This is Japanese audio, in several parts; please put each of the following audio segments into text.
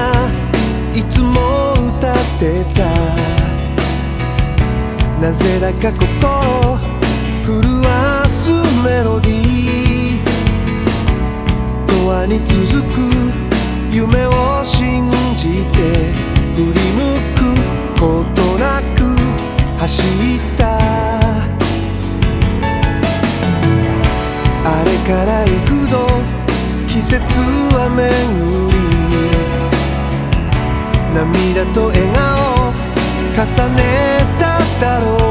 がいつも歌ってた。なぜだか心震わすメロディー。永遠に続く夢を信じて振り向くことなく走った。あれから幾度季節は巡涙と笑顔重ねただろう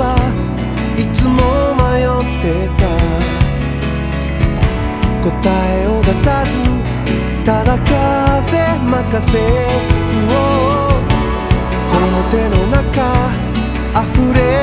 はい。つも迷ってた答えを出さずただ風任せ、この手の中溢れ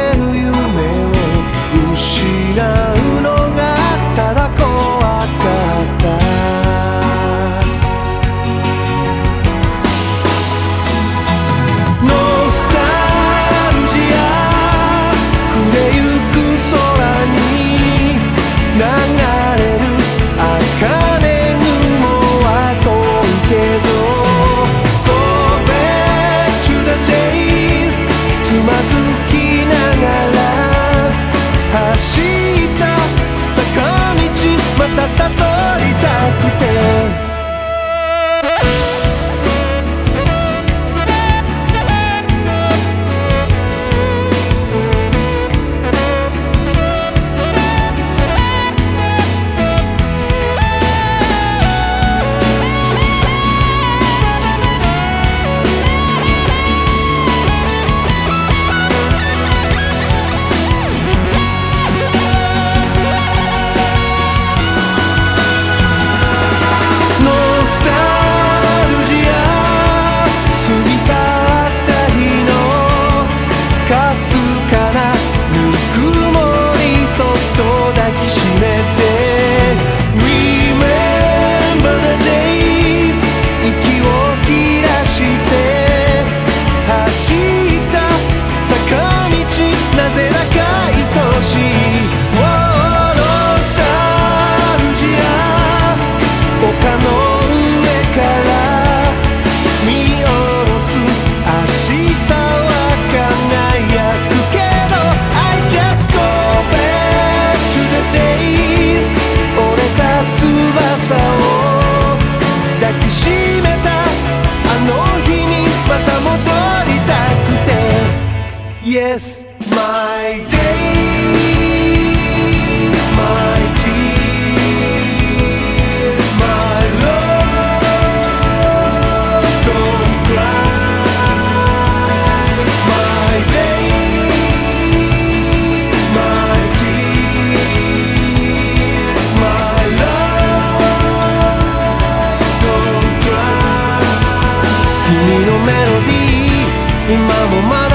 yes, my days, my tears, my love, don't cry, my days, my tears, my love, don't cry. 君のメロディー、今もまだ